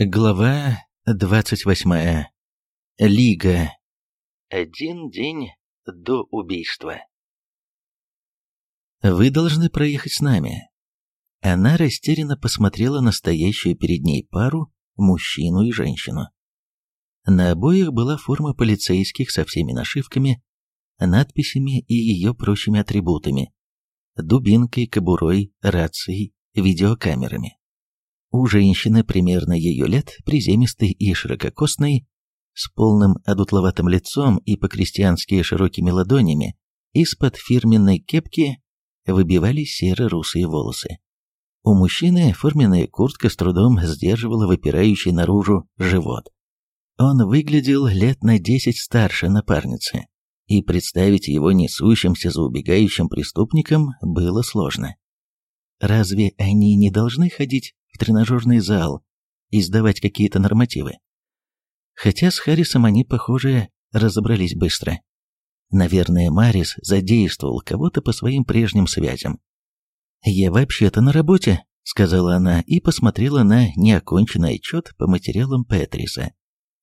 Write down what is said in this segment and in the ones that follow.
Глава 28. Лига. Один день до убийства. «Вы должны проехать с нами». Она растерянно посмотрела на стоящую перед ней пару, мужчину и женщину. На обоих была форма полицейских со всеми нашивками, надписями и ее прочими атрибутами. Дубинкой, кобурой, рацией, видеокамерами. У женщины примерно ее лет, приземистой и ширококосной, с полным одутловатым лицом и по-крестьянски широкими ладонями, из-под фирменной кепки выбивались серо-русые волосы. У мужчины форменная куртка с трудом сдерживала выпирающий наружу живот. Он выглядел лет на десять старше напарницы, и представить его несущимся за убегающим преступником было сложно. Разве они не должны ходить в тренажерный зал и сдавать какие-то нормативы. Хотя с Харрисом они, похоже, разобрались быстро. Наверное, Марис задействовал кого-то по своим прежним связям. «Я вообще-то на работе», — сказала она и посмотрела на неоконченный отчет по материалам Петриса.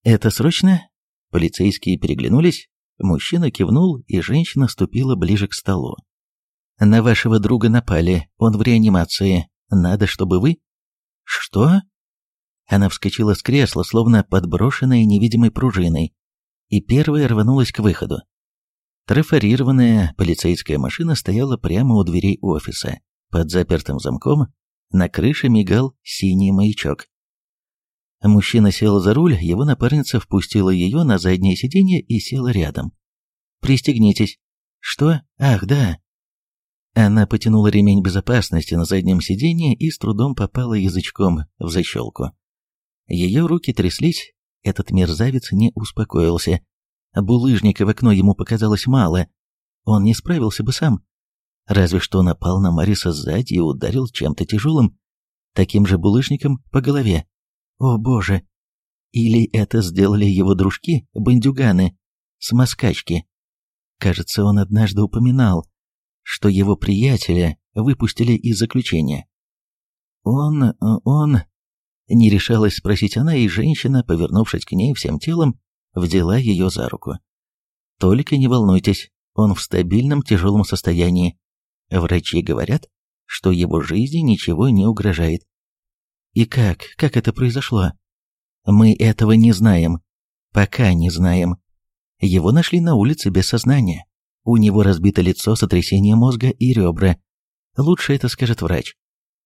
«Это срочно?» Полицейские переглянулись. Мужчина кивнул, и женщина ступила ближе к столу. «На вашего друга напали, он в реанимации. Надо, чтобы вы...» «Что?» Она вскочила с кресла, словно подброшенная невидимой пружиной, и первая рванулась к выходу. Трафарированная полицейская машина стояла прямо у дверей офиса. Под запертым замком на крыше мигал синий маячок. Мужчина сел за руль, его напарница впустила ее на заднее сиденье и села рядом. «Пристегнитесь». «Что? Ах, да». Она потянула ремень безопасности на заднем сиденье и с трудом попала язычком в защелку. Ее руки тряслись, этот мерзавец не успокоился. Булыжника в окно ему показалось мало, он не справился бы сам. Разве что напал на Мариса сзади и ударил чем-то тяжелым, таким же булыжником по голове. О боже! Или это сделали его дружки, бандюганы, с москачки. Кажется, он однажды упоминал, что его приятеля выпустили из заключения. «Он... он...» Не решалась спросить она, и женщина, повернувшись к ней всем телом, взяла ее за руку. «Только не волнуйтесь, он в стабильном тяжелом состоянии. Врачи говорят, что его жизни ничего не угрожает». «И как? Как это произошло?» «Мы этого не знаем. Пока не знаем. Его нашли на улице без сознания». У него разбито лицо, сотрясение мозга и ребра. Лучше это скажет врач.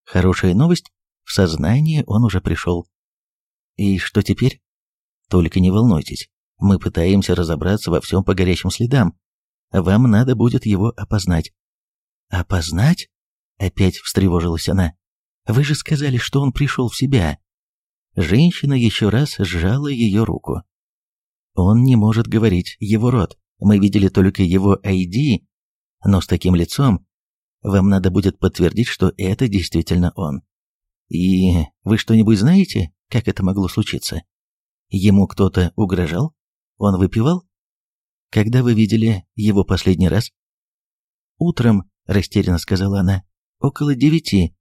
Хорошая новость, в сознание он уже пришел. И что теперь? Только не волнуйтесь, мы пытаемся разобраться во всем по горячим следам. Вам надо будет его опознать. Опознать? Опять встревожилась она. Вы же сказали, что он пришел в себя. Женщина еще раз сжала ее руку. Он не может говорить, его рот мы видели только его ID, но с таким лицом вам надо будет подтвердить, что это действительно он. И вы что-нибудь знаете, как это могло случиться? Ему кто-то угрожал? Он выпивал? Когда вы видели его последний раз? Утром, растерянно сказала она, около девяти.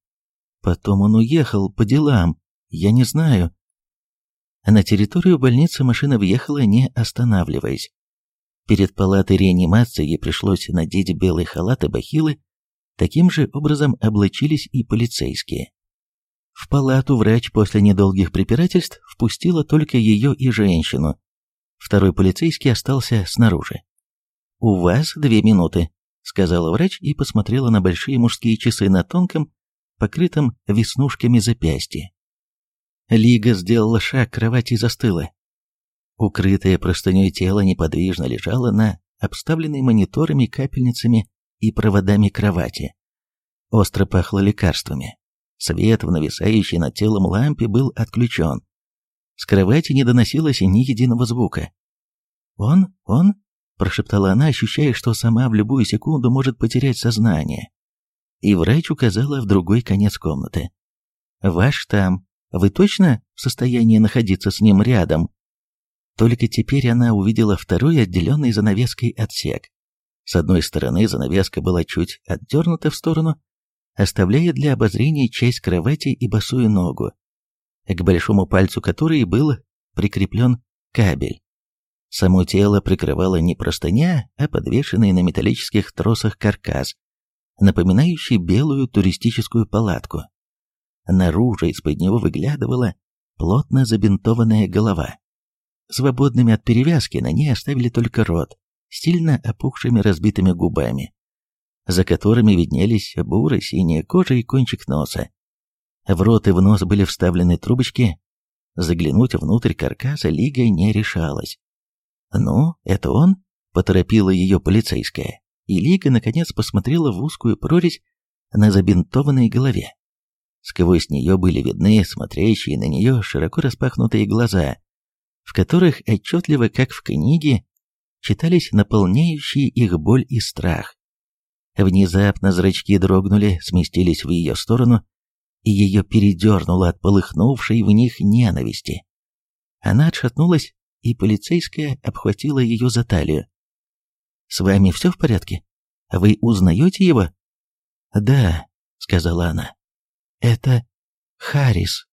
Потом он уехал по делам, я не знаю. На территорию больницы машина въехала, не останавливаясь. Перед палатой реанимации пришлось надеть белый халат и бахилы, таким же образом облачились и полицейские. В палату врач после недолгих препирательств впустила только ее и женщину. Второй полицейский остался снаружи. «У вас две минуты», — сказала врач и посмотрела на большие мужские часы на тонком, покрытом веснушками запястье. Лига сделала шаг к кровати и застыла. Укрытое простыней тело неподвижно лежало на обставленной мониторами, капельницами и проводами кровати. Остро пахло лекарствами. Свет в нависающей над телом лампе был отключен. С кровати не доносилось ни единого звука. «Он? Он?» – прошептала она, ощущая, что сама в любую секунду может потерять сознание. И врач указала в другой конец комнаты. «Ваш там. Вы точно в состоянии находиться с ним рядом?» Только теперь она увидела второй отделенный занавеской отсек. С одной стороны занавеска была чуть отдернута в сторону, оставляя для обозрения часть кровати и босую ногу, к большому пальцу которой был прикреплен кабель. Само тело прикрывало не простыня, а подвешенный на металлических тросах каркас, напоминающий белую туристическую палатку. Наружу из-под него выглядывала плотно забинтованная голова. Свободными от перевязки на ней оставили только рот, сильно опухшими разбитыми губами, за которыми виднелись буры, синяя кожа и кончик носа. В рот и в нос были вставлены трубочки. Заглянуть внутрь каркаса Лига не решалась. «Ну, это он?» — поторопила ее полицейская. И Лига, наконец, посмотрела в узкую прорезь на забинтованной голове. Сквозь нее были видны смотрящие на нее широко распахнутые глаза в которых отчетливо, как в книге, читались наполняющие их боль и страх. Внезапно зрачки дрогнули, сместились в ее сторону, и ее передернуло от полыхнувшей в них ненависти. Она отшатнулась, и полицейская обхватила ее за талию. «С вами все в порядке? Вы узнаете его?» «Да», — сказала она. «Это Харрис».